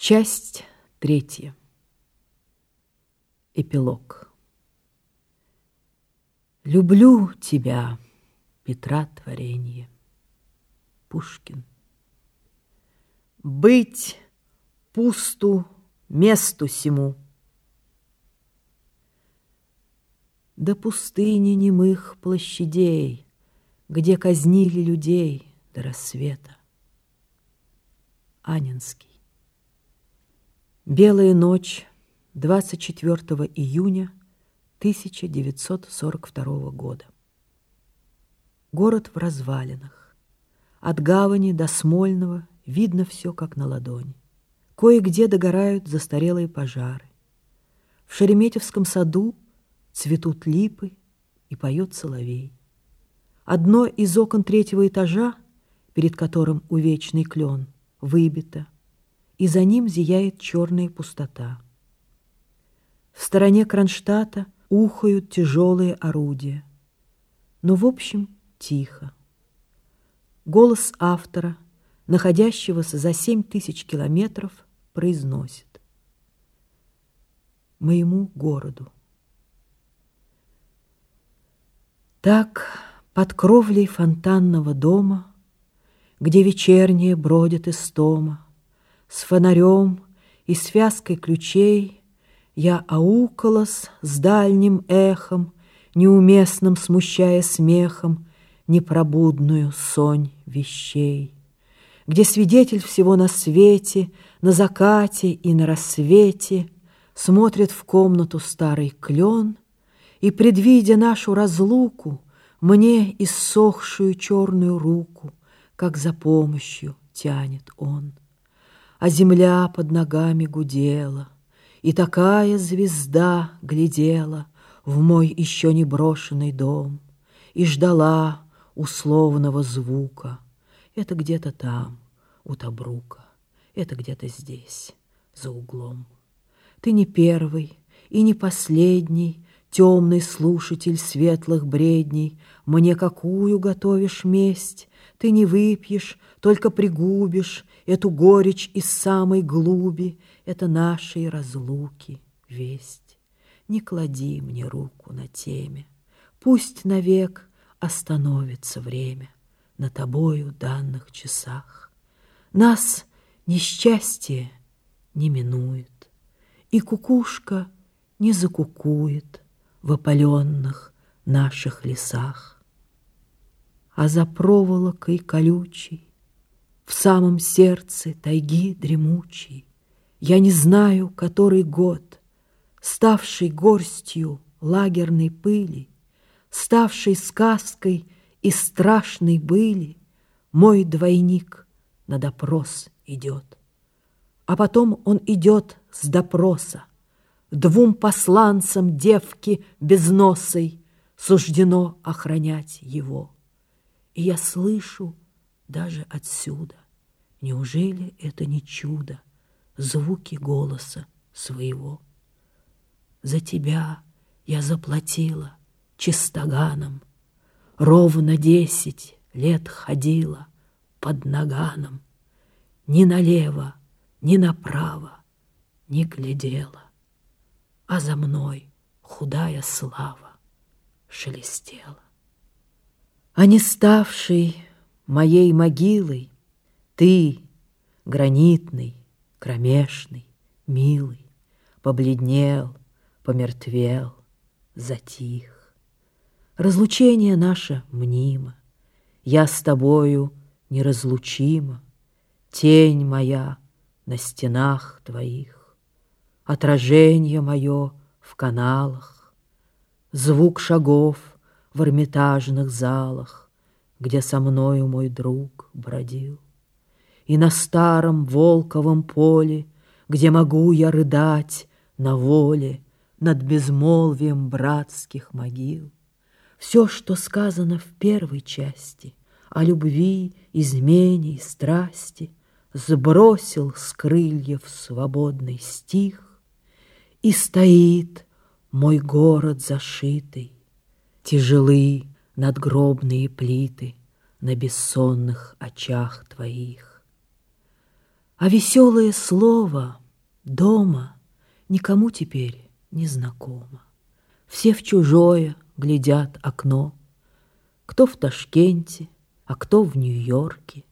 Часть третья. Эпилог. Люблю тебя, Петра творение. Пушкин. Быть пусту месту сему. До пустыни немых площадей, Где казнили людей до рассвета. Анинский. Белая ночь 24 июня 1942 года. Город в развалинах. От гавани до Смольного видно все как на ладони. Кое-где догорают застарелые пожары. В Шереметьевском саду цветут липы и поет соловей. Одно из окон третьего этажа, перед которым увечный клен, выбито – и за ним зияет черная пустота. В стороне Кронштадта ухают тяжелые орудия. Но, в общем, тихо. Голос автора, находящегося за семь тысяч километров, произносит. Моему городу. Так, под кровлей фонтанного дома, Где вечернее бродит истома, с фонарем и связкой ключей Я аукалась с дальним эхом, Неуместным смущая смехом Непробудную сонь вещей. Где свидетель всего на свете, На закате и на рассвете Смотрит в комнату старый клен И, предвидя нашу разлуку, Мне иссохшую черную руку, Как за помощью тянет он а земля под ногами гудела, И такая звезда глядела В мой еще не брошенный дом И ждала условного звука. Это где-то там, у Табрука, Это где-то здесь, за углом. Ты не первый и не последний, Темный слушатель светлых бредней, Мне какую готовишь месть? Ты не выпьешь, только пригубишь Эту горечь из самой глуби, Это нашей разлуки весть. Не клади мне руку на теме, Пусть навек остановится время На тобою данных часах. Нас несчастье не минует, И кукушка не закукует В опаленных наших лесах. А за проволокой колючей в самом сердце тайги дремучей. Я не знаю, который год, ставший горстью лагерной пыли, ставший сказкой и страшной были, мой двойник на допрос идет. А потом он идет с допроса. Двум посланцам девки безносой суждено охранять его. И я слышу, даже отсюда. Неужели это не чудо, звуки голоса своего? За тебя я заплатила чистоганом, Ровно десять лет ходила под наганом, Ни налево, ни направо не глядела, А за мной худая слава шелестела. А не ставший моей могилой. Ты, гранитный, кромешный, милый, Побледнел, помертвел, затих. Разлучение наше мнимо, Я с тобою неразлучима, Тень моя на стенах твоих, Отражение мое в каналах, Звук шагов в эрмитажных залах, где со мною мой друг бродил. И на старом волковом поле, где могу я рыдать на воле над безмолвием братских могил. Все, что сказано в первой части о любви, измене и страсти, сбросил с крыльев свободный стих, и стоит мой город зашитый, тяжелый, надгробные плиты на бессонных очах твоих. А веселое слово дома никому теперь не знакомо. Все в чужое глядят окно, Кто в Ташкенте, а кто в Нью-Йорке.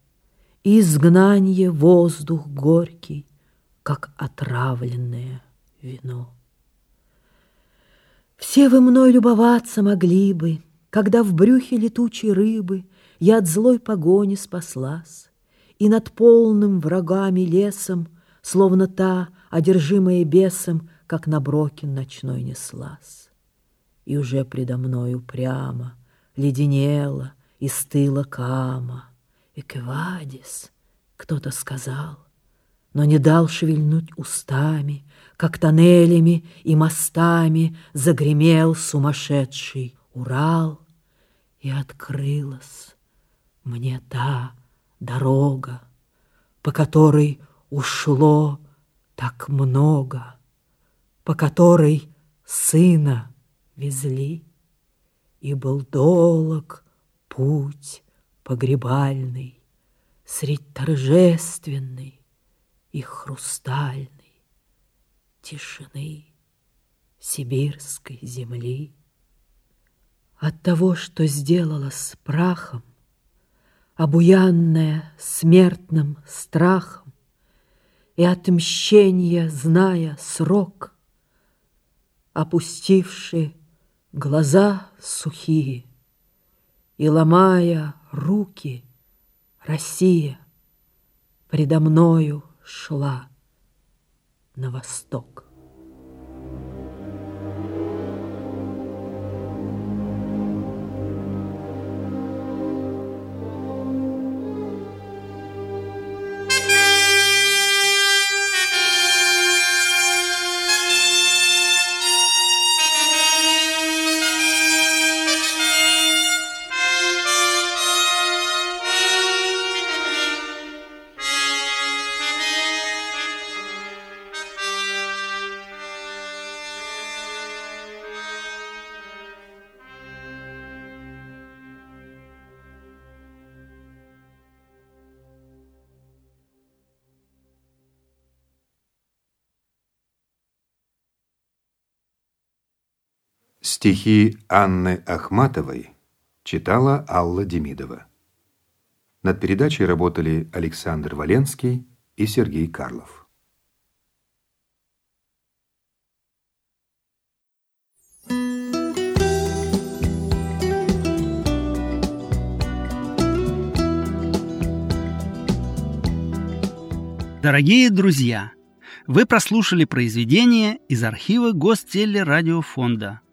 И изгнанье воздух горький, Как отравленное вино. Все вы мной любоваться могли бы, Когда в брюхе летучей рыбы Я от злой погони спаслась, И над полным врагами лесом, Словно та, одержимая бесом, Как на брокен ночной неслась. И уже предо мною прямо Леденела и стыла кама. Эквадис, кто-то сказал, но не дал шевельнуть устами, как тоннелями и мостами Загремел сумасшедший Урал, И открылась мне та дорога, По которой ушло так много, По которой сына везли, И был долг путь погребальный Средь торжественной и хрустальной тишины сибирской земли. От того, что сделала с прахом, Обуянная смертным страхом, И отмщения, зная срок, Опустивши глаза сухие И ломая руки, Россия предо мною шла на восток. Стихи Анны Ахматовой читала Алла Демидова. Над передачей работали Александр Валенский и Сергей Карлов. Дорогие друзья, вы прослушали произведение из архива Гостелерадиофонда